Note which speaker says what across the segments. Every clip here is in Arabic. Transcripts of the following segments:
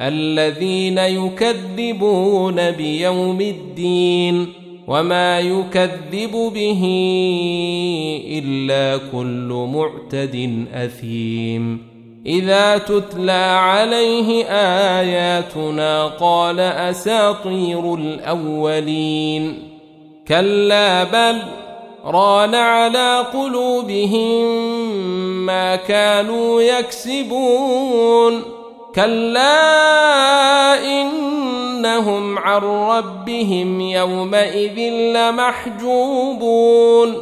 Speaker 1: الذين يكذبون بيوم الدين وما يكذب به إلا كل معتد أثيم. إذا تتلى عليه آياتنا قال أساطير الأولين. كلا بل ران على قلوبهم ما كانوا يكسبون. كلا انهم عن ربهم يومئذ لمحجوبون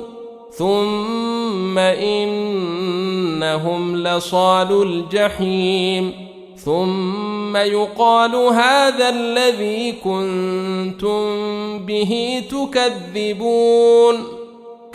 Speaker 1: ثم انهم لصال الجحيم ثم يقال هذا الذي كنتم به تكذبون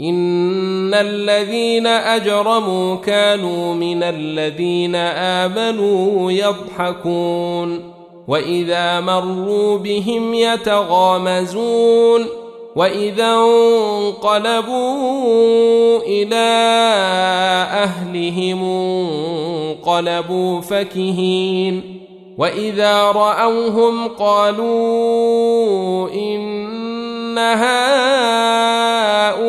Speaker 1: ان الذين اجرموا كانوا من الذين امنوا يضحكون واذا مروا بهم يتغامزون واذا انقلبوا إلى اهلهم انقلبوا فكهين واذا راوهم قالوا ان هؤلاء